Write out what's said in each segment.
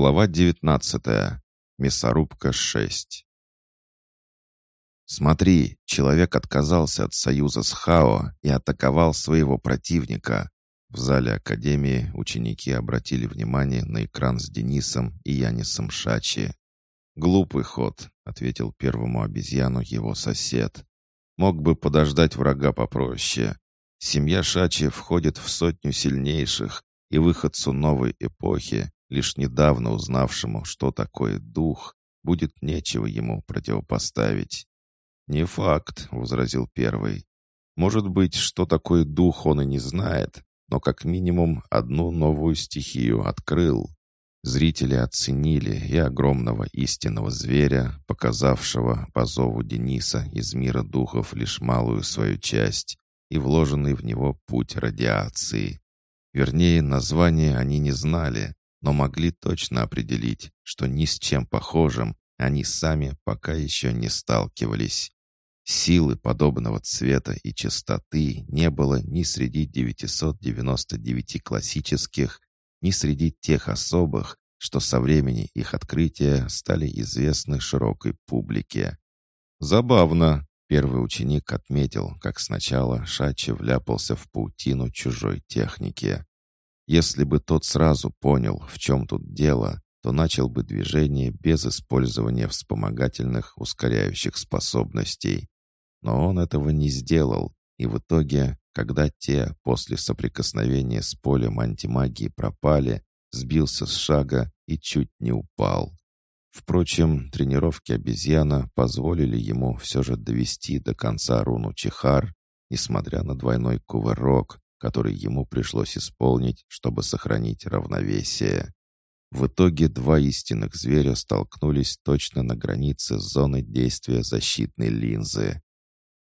Глава 19. Мясорубка 6. Смотри, человек отказался от союза с Хао и атаковал своего противника. В зале Академии ученики обратили внимание на экран с Денисом и Янисом Шачи. «Глупый ход», — ответил первому обезьяну его сосед. «Мог бы подождать врага попроще. Семья Шачи входит в сотню сильнейших, и выходцу новой эпохи лишь недавно узнавшему, что такое дух, будет нечего ему противопоставить. «Не факт», — возразил первый. «Может быть, что такое дух он и не знает, но как минимум одну новую стихию открыл». Зрители оценили и огромного истинного зверя, показавшего по зову Дениса из мира духов лишь малую свою часть, и вложенный в него путь радиации. Вернее, название они не знали, но могли точно определить, что ни с чем похожим они сами пока еще не сталкивались. Силы подобного цвета и частоты не было ни среди 999 классических, ни среди тех особых, что со времени их открытия стали известны широкой публике. Забавно, первый ученик отметил, как сначала Шачи вляпался в паутину чужой техники. Если бы тот сразу понял, в чем тут дело, то начал бы движение без использования вспомогательных ускоряющих способностей. Но он этого не сделал, и в итоге, когда те после соприкосновения с полем антимагии пропали, сбился с шага и чуть не упал. Впрочем, тренировки обезьяна позволили ему все же довести до конца руну Чихар, несмотря на двойной кувырок, который ему пришлось исполнить, чтобы сохранить равновесие. В итоге два истинных зверя столкнулись точно на границе зоны действия защитной линзы.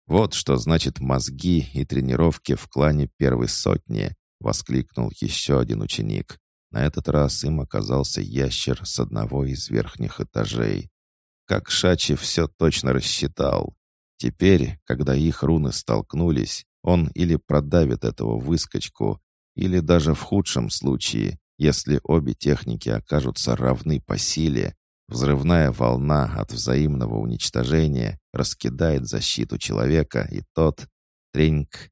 «Вот что значит мозги и тренировки в клане первой сотни!» — воскликнул еще один ученик. На этот раз им оказался ящер с одного из верхних этажей. Как Шачи все точно рассчитал. Теперь, когда их руны столкнулись, он или продавит этого выскочку, или даже в худшем случае, если обе техники окажутся равны по силе, взрывная волна от взаимного уничтожения раскидает защиту человека, и тот... Треньк.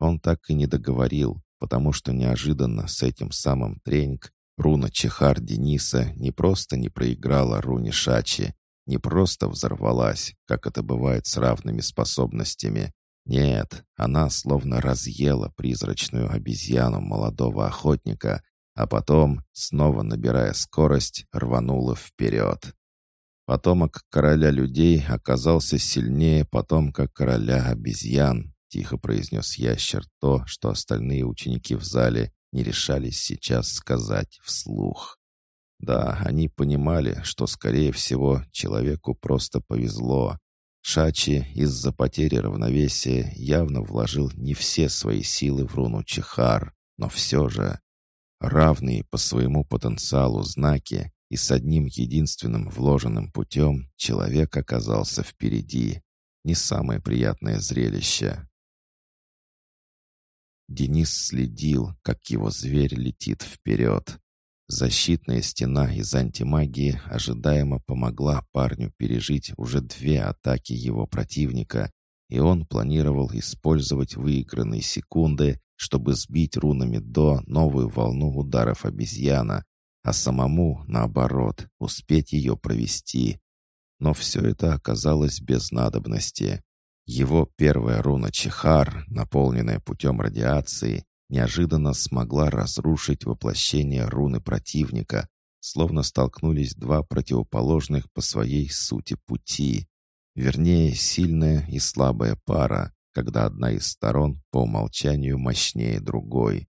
Он так и не договорил, потому что неожиданно с этим самым Треньк руна Чехар Дениса не просто не проиграла руне Шачи, не просто взорвалась, как это бывает с равными способностями, нет, она словно разъела призрачную обезьяну молодого охотника, а потом, снова набирая скорость, рванула вперед. Потомок короля людей оказался сильнее потомка короля обезьян, тихо произнес ящер то, что остальные ученики в зале не решались сейчас сказать вслух. Да, они понимали, что, скорее всего, человеку просто повезло, Шачи из-за потери равновесия явно вложил не все свои силы в руну Чихар, но все же равные по своему потенциалу знаки и с одним единственным вложенным путем человек оказался впереди. Не самое приятное зрелище. Денис следил, как его зверь летит вперед. Защитная стена из антимагии ожидаемо помогла парню пережить уже две атаки его противника, и он планировал использовать выигранные секунды, чтобы сбить рунами до новую волну ударов обезьяна, а самому, наоборот, успеть ее провести. Но все это оказалось без надобности. Его первая руна Чихар, наполненная путем радиации, неожиданно смогла разрушить воплощение руны противника, словно столкнулись два противоположных по своей сути пути. Вернее, сильная и слабая пара, когда одна из сторон по умолчанию мощнее другой.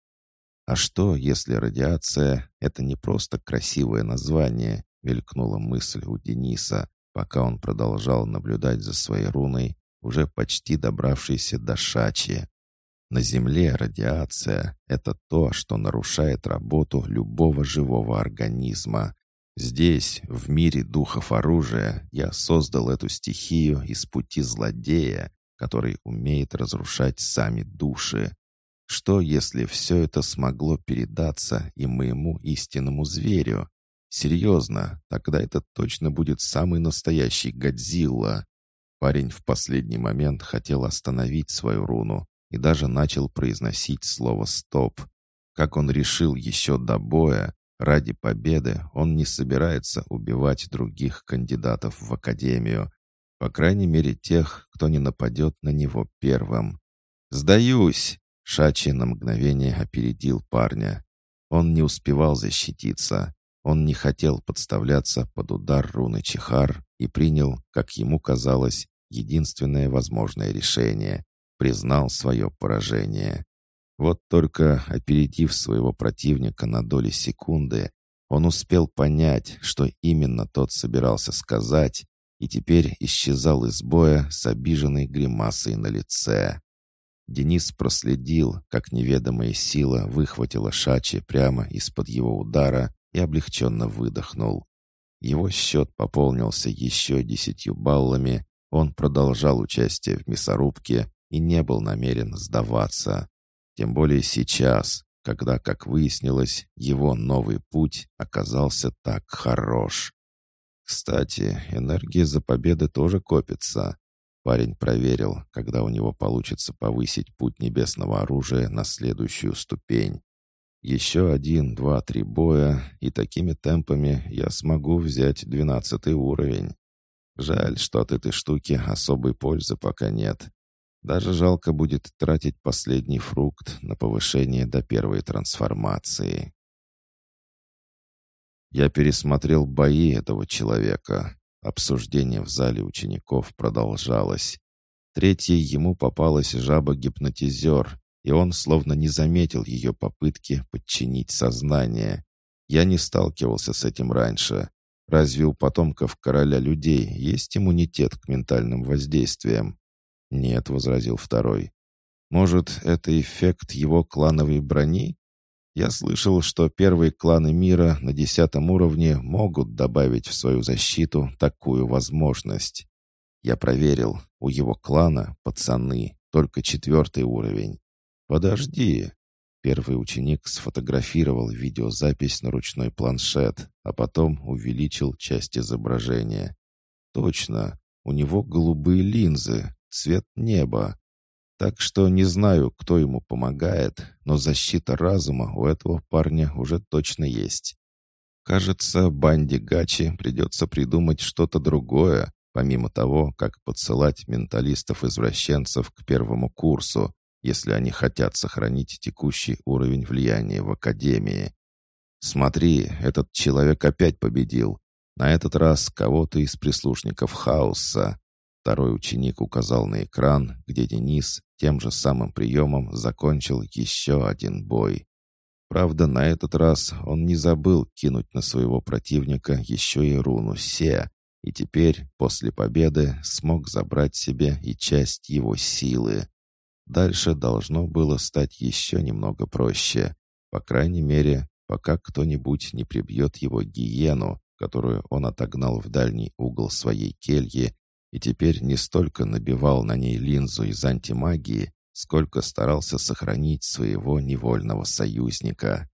А что, если радиация — это не просто красивое название, мелькнула мысль у Дениса, пока он продолжал наблюдать за своей руной, уже почти добравшейся до Шачи. На Земле радиация — это то, что нарушает работу любого живого организма. Здесь, в мире духов оружия, я создал эту стихию из пути злодея, который умеет разрушать сами души. Что, если все это смогло передаться и моему истинному зверю? Серьезно, тогда это точно будет самый настоящий Годзилла. Парень в последний момент хотел остановить свою руну и даже начал произносить слово «стоп». Как он решил еще до боя, ради победы он не собирается убивать других кандидатов в Академию, по крайней мере тех, кто не нападет на него первым. «Сдаюсь!» — Шачи на мгновение опередил парня. Он не успевал защититься. Он не хотел подставляться под удар руны Чихар и принял, как ему казалось, единственное возможное решение. Признал свое поражение. Вот только опередив своего противника на доли секунды, он успел понять, что именно тот собирался сказать, и теперь исчезал из боя с обиженной гримасой на лице. Денис проследил, как неведомая сила выхватила Шачи прямо из-под его удара и облегченно выдохнул. Его счет пополнился еще десятью баллами, он продолжал участие в мясорубке и не был намерен сдаваться. Тем более сейчас, когда, как выяснилось, его новый путь оказался так хорош. Кстати, энергия за победы тоже копится. Парень проверил, когда у него получится повысить путь небесного оружия на следующую ступень. Еще один, два, три боя, и такими темпами я смогу взять двенадцатый уровень. Жаль, что от этой штуки особой пользы пока нет. Даже жалко будет тратить последний фрукт на повышение до первой трансформации. Я пересмотрел бои этого человека. Обсуждение в зале учеников продолжалось. Третьей ему попалась жаба-гипнотизер, и он словно не заметил ее попытки подчинить сознание. Я не сталкивался с этим раньше. Разве у потомков короля людей есть иммунитет к ментальным воздействиям? Нет, возразил второй. Может, это эффект его клановой брони? Я слышал, что первые кланы мира на десятом уровне могут добавить в свою защиту такую возможность. Я проверил, у его клана, пацаны, только четвертый уровень. «Подожди!» Первый ученик сфотографировал видеозапись на ручной планшет, а потом увеличил часть изображения. «Точно, у него голубые линзы, цвет неба. Так что не знаю, кто ему помогает, но защита разума у этого парня уже точно есть. Кажется, банде Гачи придется придумать что-то другое, помимо того, как подсылать менталистов-извращенцев к первому курсу, если они хотят сохранить текущий уровень влияния в Академии. Смотри, этот человек опять победил. На этот раз кого-то из прислушников хаоса. Второй ученик указал на экран, где Денис тем же самым приемом закончил еще один бой. Правда, на этот раз он не забыл кинуть на своего противника еще и руну Се, и теперь, после победы, смог забрать себе и часть его силы. Дальше должно было стать еще немного проще. По крайней мере, пока кто-нибудь не прибьет его гиену, которую он отогнал в дальний угол своей кельи и теперь не столько набивал на ней линзу из антимагии, сколько старался сохранить своего невольного союзника.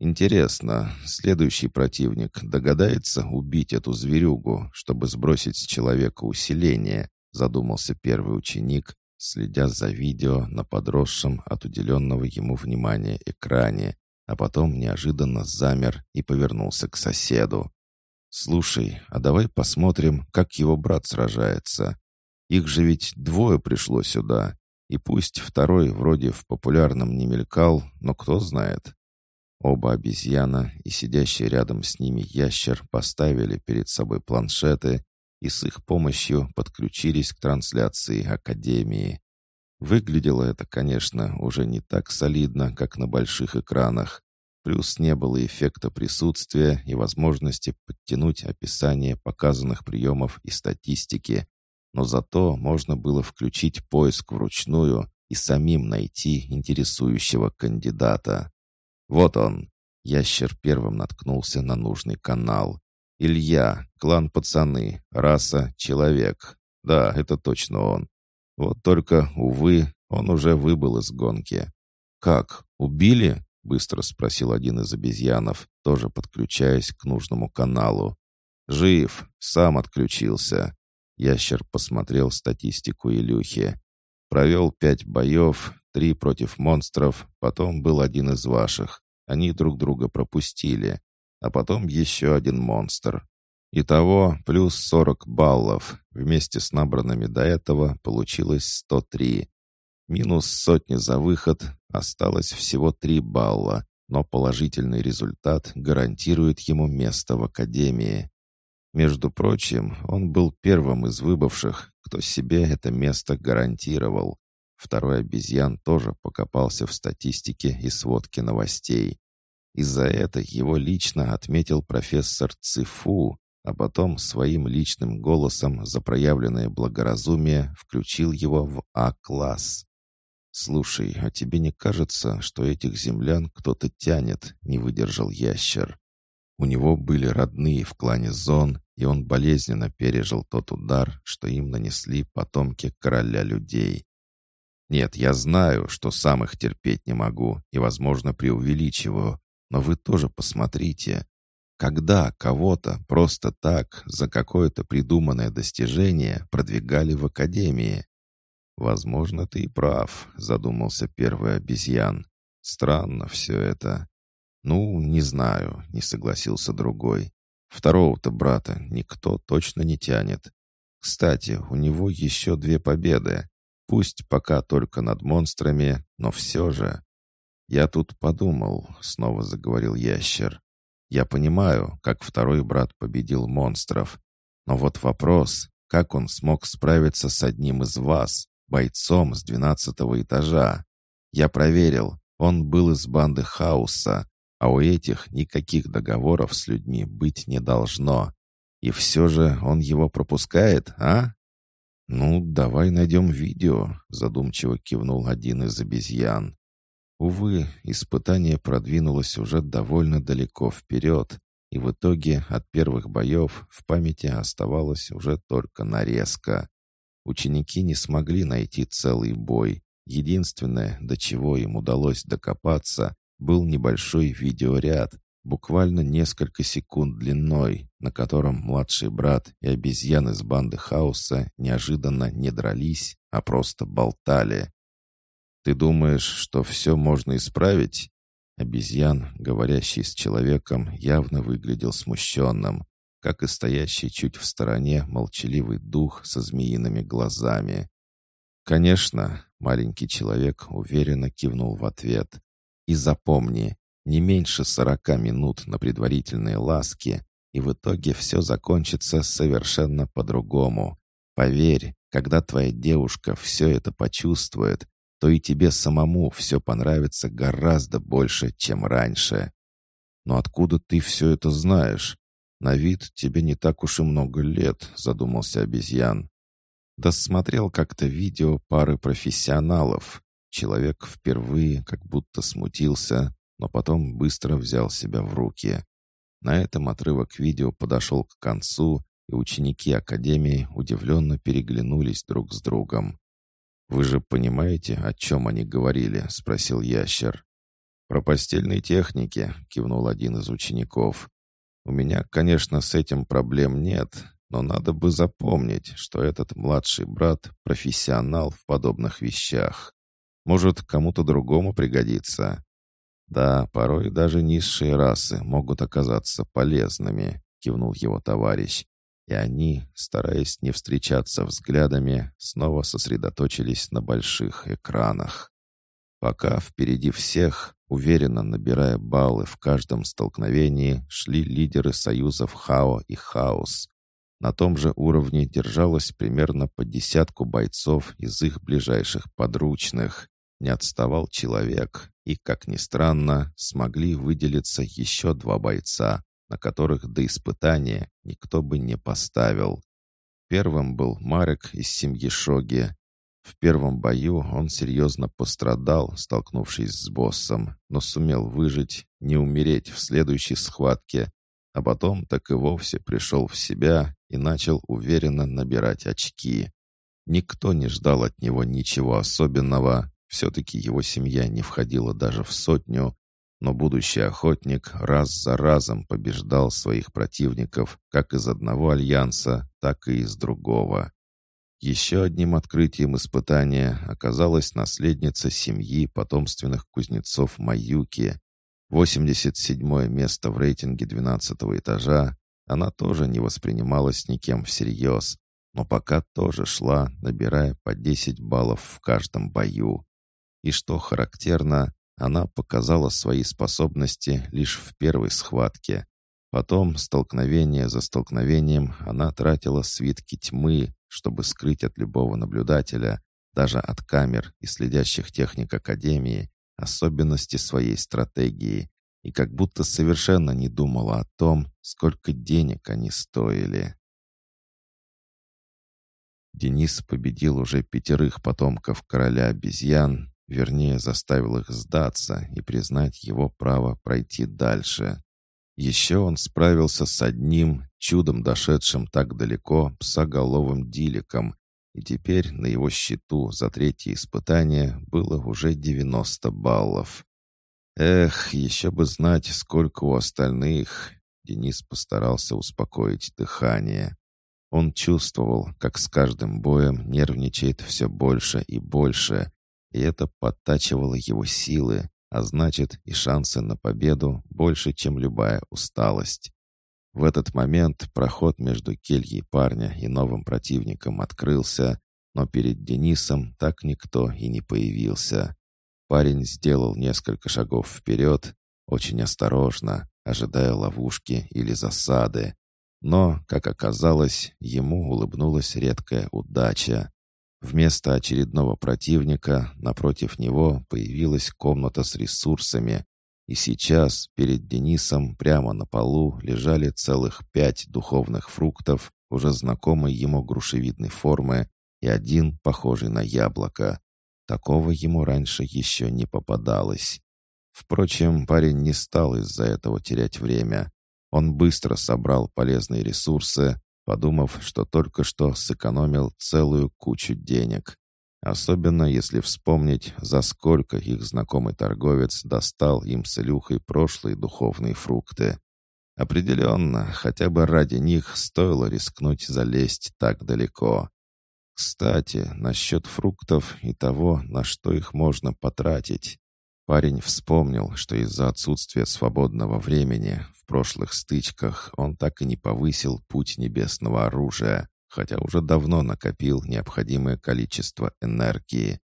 Интересно, следующий противник догадается убить эту зверюгу, чтобы сбросить с человека усиление, задумался первый ученик, следя за видео на подросшем от уделенного ему внимания экране, а потом неожиданно замер и повернулся к соседу. «Слушай, а давай посмотрим, как его брат сражается. Их же ведь двое пришло сюда, и пусть второй вроде в популярном не мелькал, но кто знает». Оба обезьяна и сидящий рядом с ними ящер поставили перед собой планшеты и с их помощью подключились к трансляции Академии. Выглядело это, конечно, уже не так солидно, как на больших экранах, плюс не было эффекта присутствия и возможности подтянуть описание показанных приемов и статистики, но зато можно было включить поиск вручную и самим найти интересующего кандидата. Вот он. Ящер первым наткнулся на нужный канал. Илья, клан пацаны, раса человек. Да, это точно он. Вот только, увы, он уже выбыл из гонки. «Как? Убили?» Быстро спросил один из обезьянов, тоже подключаясь к нужному каналу. «Жив, сам отключился». Ящер посмотрел статистику Илюхи. «Провел пять боев, три против монстров, потом был один из ваших. Они друг друга пропустили. А потом еще один монстр. Итого плюс 40 баллов. Вместе с набранными до этого получилось 103. Минус сотни за выход, осталось всего 3 балла, но положительный результат гарантирует ему место в академии. Между прочим, он был первым из выбывших, кто себе это место гарантировал. Второй обезьян тоже покопался в статистике и сводке новостей. Из-за это его лично отметил профессор Цифу, а потом своим личным голосом за проявленное благоразумие включил его в А-класс. «Слушай, а тебе не кажется, что этих землян кто-то тянет?» — не выдержал ящер. У него были родные в клане Зон, и он болезненно пережил тот удар, что им нанесли потомки короля людей. Нет, я знаю, что сам их терпеть не могу и, возможно, преувеличиваю, но вы тоже посмотрите. Когда кого-то просто так, за какое-то придуманное достижение, продвигали в академии? «Возможно, ты и прав», — задумался первый обезьян. «Странно все это». «Ну, не знаю», — не согласился другой. «Второго-то брата никто точно не тянет. Кстати, у него еще две победы. Пусть пока только над монстрами, но все же. «Я тут подумал», — снова заговорил ящер. «Я понимаю, как второй брат победил монстров. Но вот вопрос, как он смог справиться с одним из вас, бойцом с двенадцатого этажа? Я проверил, он был из банды Хаоса, а у этих никаких договоров с людьми быть не должно. И все же он его пропускает, а?» «Ну, давай найдем видео», — задумчиво кивнул один из обезьян. Увы, испытание продвинулось уже довольно далеко вперед, и в итоге от первых боев в памяти оставалась уже только нарезка. Ученики не смогли найти целый бой. Единственное, до чего им удалось докопаться, был небольшой видеоряд, буквально несколько секунд длиной, на котором младший брат и обезьяны из банды хаоса неожиданно не дрались, а просто болтали. «Ты думаешь, что все можно исправить?» Обезьян, говорящий с человеком, явно выглядел смущенным, как и стоящий чуть в стороне молчаливый дух со змеиными глазами. «Конечно», — маленький человек уверенно кивнул в ответ. «И запомни, не меньше сорока минут на предварительные ласки, и в итоге все закончится совершенно по-другому. Поверь, когда твоя девушка все это почувствует, то и тебе самому все понравится гораздо больше, чем раньше. Но откуда ты все это знаешь? На вид тебе не так уж и много лет, задумался обезьян. Да смотрел как-то видео пары профессионалов. Человек впервые как будто смутился, но потом быстро взял себя в руки. На этом отрывок видео подошел к концу, и ученики Академии удивленно переглянулись друг с другом. «Вы же понимаете, о чем они говорили?» — спросил ящер. «Про постельные техники», — кивнул один из учеников. «У меня, конечно, с этим проблем нет, но надо бы запомнить, что этот младший брат — профессионал в подобных вещах. Может, кому-то другому пригодится». «Да, порой даже низшие расы могут оказаться полезными», — кивнул его товарищ и они, стараясь не встречаться взглядами, снова сосредоточились на больших экранах. Пока впереди всех, уверенно набирая баллы в каждом столкновении, шли лидеры союзов Хао и Хаос. На том же уровне держалось примерно по десятку бойцов из их ближайших подручных. Не отставал человек, и, как ни странно, смогли выделиться еще два бойца, на которых до испытания никто бы не поставил. Первым был Марек из семьи Шоги. В первом бою он серьезно пострадал, столкнувшись с боссом, но сумел выжить, не умереть в следующей схватке, а потом так и вовсе пришел в себя и начал уверенно набирать очки. Никто не ждал от него ничего особенного, все-таки его семья не входила даже в сотню, но будущий охотник раз за разом побеждал своих противников как из одного альянса, так и из другого. Еще одним открытием испытания оказалась наследница семьи потомственных кузнецов Маюки. 87 место в рейтинге 12 этажа она тоже не воспринималась никем всерьез, но пока тоже шла, набирая по 10 баллов в каждом бою. И что характерно, она показала свои способности лишь в первой схватке. Потом, столкновение за столкновением, она тратила свитки тьмы, чтобы скрыть от любого наблюдателя, даже от камер и следящих техник Академии, особенности своей стратегии, и как будто совершенно не думала о том, сколько денег они стоили. Денис победил уже пятерых потомков короля обезьян, вернее, заставил их сдаться и признать его право пройти дальше. Еще он справился с одним, чудом дошедшим так далеко, псоголовым диликом, и теперь на его счету за третье испытание было уже 90 баллов. Эх, еще бы знать, сколько у остальных. Денис постарался успокоить дыхание. Он чувствовал, как с каждым боем нервничает все больше и больше, и это подтачивало его силы, а значит и шансы на победу больше, чем любая усталость. В этот момент проход между кельей парня и новым противником открылся, но перед Денисом так никто и не появился. Парень сделал несколько шагов вперед, очень осторожно, ожидая ловушки или засады, но, как оказалось, ему улыбнулась редкая удача. Вместо очередного противника напротив него появилась комната с ресурсами, и сейчас перед Денисом прямо на полу лежали целых пять духовных фруктов, уже знакомой ему грушевидной формы, и один, похожий на яблоко. Такого ему раньше еще не попадалось. Впрочем, парень не стал из-за этого терять время. Он быстро собрал полезные ресурсы, подумав, что только что сэкономил целую кучу денег. Особенно если вспомнить, за сколько их знакомый торговец достал им с Илюхой прошлые духовные фрукты. Определенно, хотя бы ради них стоило рискнуть залезть так далеко. Кстати, насчет фруктов и того, на что их можно потратить. Парень вспомнил, что из-за отсутствия свободного времени в прошлых стычках он так и не повысил путь небесного оружия, хотя уже давно накопил необходимое количество энергии.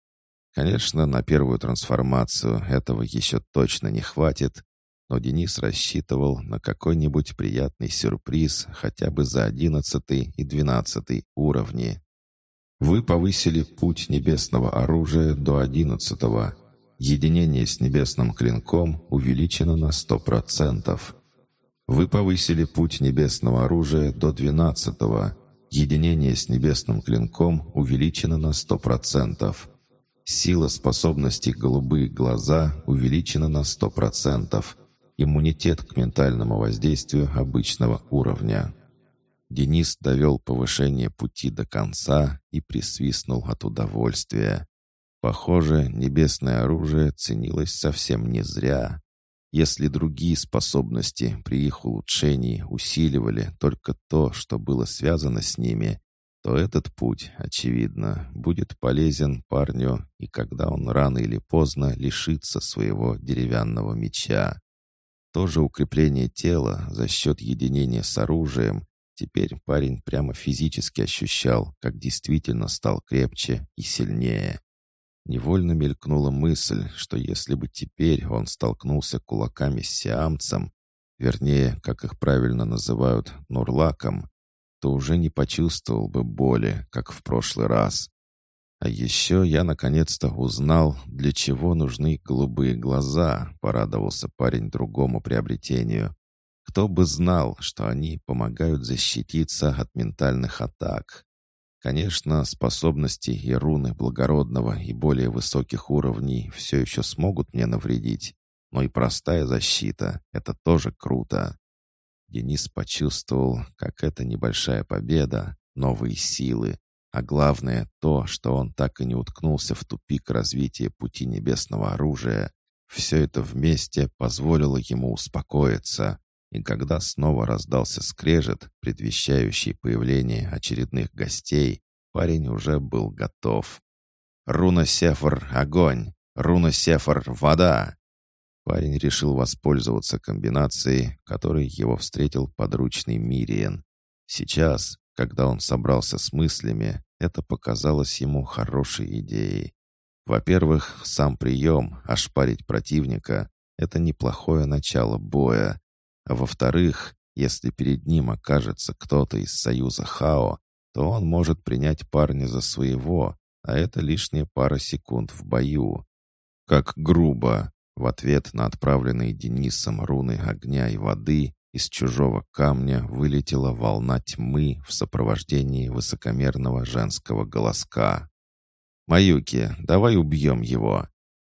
Конечно, на первую трансформацию этого еще точно не хватит, но Денис рассчитывал на какой-нибудь приятный сюрприз хотя бы за одиннадцатый и двенадцатый уровни. Вы повысили путь небесного оружия до одиннадцатого. Единение с небесным клинком увеличено на 100%. Вы повысили путь небесного оружия до 12 -го. Единение с небесным клинком увеличено на 100%. Сила способности «Голубые глаза» увеличена на 100%. Иммунитет к ментальному воздействию обычного уровня. Денис довел повышение пути до конца и присвистнул от удовольствия. Похоже, небесное оружие ценилось совсем не зря. Если другие способности при их улучшении усиливали только то, что было связано с ними, то этот путь, очевидно, будет полезен парню, и когда он рано или поздно лишится своего деревянного меча. То же укрепление тела за счет единения с оружием теперь парень прямо физически ощущал, как действительно стал крепче и сильнее. Невольно мелькнула мысль, что если бы теперь он столкнулся кулаками с сиамцем, вернее, как их правильно называют, нурлаком, то уже не почувствовал бы боли, как в прошлый раз. А еще я наконец-то узнал, для чего нужны голубые глаза, порадовался парень другому приобретению. Кто бы знал, что они помогают защититься от ментальных атак. Конечно, способности и руны благородного и более высоких уровней все еще смогут мне навредить, но и простая защита — это тоже круто. Денис почувствовал, как это небольшая победа, новые силы, а главное то, что он так и не уткнулся в тупик развития пути небесного оружия, Все это вместе позволило ему успокоиться, и когда снова раздался скрежет, предвещающий появление очередных гостей, парень уже был готов. «Руна Сефар — огонь! Руна Сефар — вода!» Парень решил воспользоваться комбинацией, которой его встретил подручный Мириен. Сейчас, когда он собрался с мыслями, это показалось ему хорошей идеей. Во-первых, сам прием ошпарить противника — это неплохое начало боя. А во-вторых, если перед ним окажется кто-то из Союза Хао, то он может принять парня за своего, а это лишняя пара секунд в бою. Как грубо! В ответ на отправленные Денисом руны огня и воды из чужого камня вылетела волна тьмы в сопровождении высокомерного женского голоска. «Маюки, давай убьем его.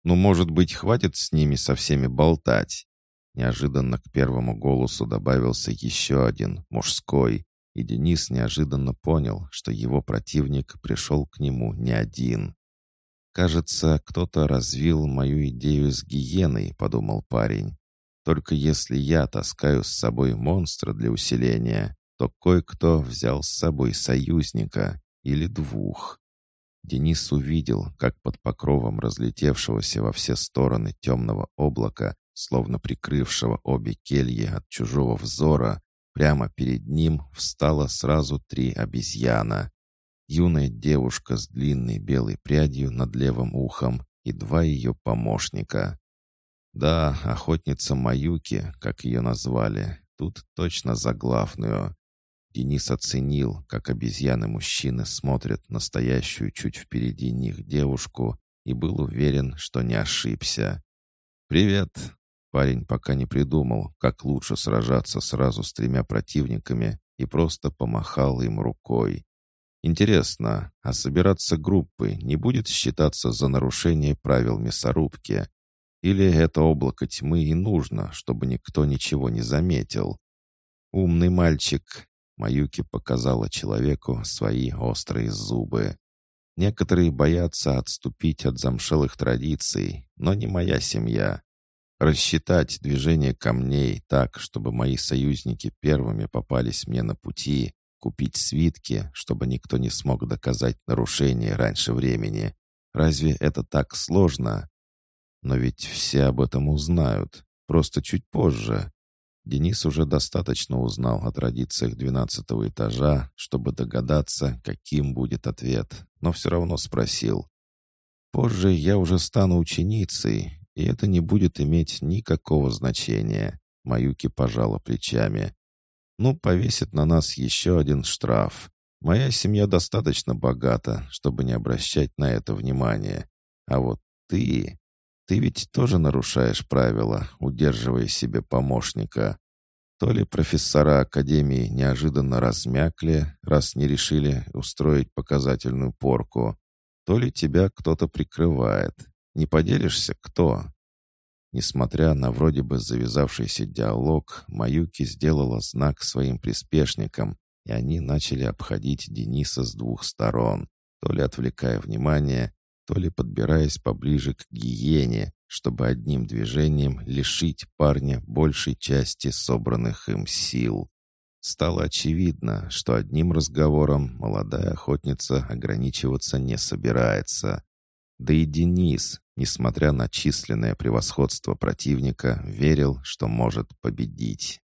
Ну, может быть, хватит с ними со всеми болтать?» Неожиданно к первому голосу добавился еще один, мужской, и Денис неожиданно понял, что его противник пришел к нему не один. «Кажется, кто-то развил мою идею с гиеной», — подумал парень. «Только если я таскаю с собой монстра для усиления, то кое-кто взял с собой союзника или двух». Денис увидел, как под покровом разлетевшегося во все стороны темного облака, словно прикрывшего обе кельи от чужого взора, Прямо перед ним встало сразу три обезьяна. Юная девушка с длинной белой прядью над левым ухом и два ее помощника. Да, охотница Маюки, как ее назвали, тут точно заглавную. Денис оценил, как обезьяны-мужчины смотрят настоящую чуть впереди них девушку и был уверен, что не ошибся. «Привет!» Парень пока не придумал, как лучше сражаться сразу с тремя противниками и просто помахал им рукой. Интересно, а собираться группой не будет считаться за нарушение правил мясорубки? Или это облако тьмы и нужно, чтобы никто ничего не заметил? «Умный мальчик», — Маюки показала человеку свои острые зубы. «Некоторые боятся отступить от замшелых традиций, но не моя семья. Рассчитать движение камней так, чтобы мои союзники первыми попались мне на пути, купить свитки, чтобы никто не смог доказать нарушение раньше времени. Разве это так сложно? Но ведь все об этом узнают, просто чуть позже. Денис уже достаточно узнал о традициях двенадцатого этажа, чтобы догадаться, каким будет ответ, но все равно спросил. «Позже я уже стану ученицей, и это не будет иметь никакого значения. Маюки пожала плечами. Ну, повесит на нас еще один штраф. Моя семья достаточно богата, чтобы не обращать на это внимания. А вот ты... Ты ведь тоже нарушаешь правила, удерживая себе помощника. То ли профессора Академии неожиданно размякли, раз не решили устроить показательную порку, то ли тебя кто-то прикрывает. Не поделишься, кто?» Несмотря на вроде бы завязавшийся диалог, Маюки сделала знак своим приспешникам, и они начали обходить Дениса с двух сторон, то ли отвлекая внимание, то ли подбираясь поближе к гиене, чтобы одним движением лишить парня большей части собранных им сил. Стало очевидно, что одним разговором молодая охотница ограничиваться не собирается. Да и Денис, несмотря на численное превосходство противника, верил, что может победить.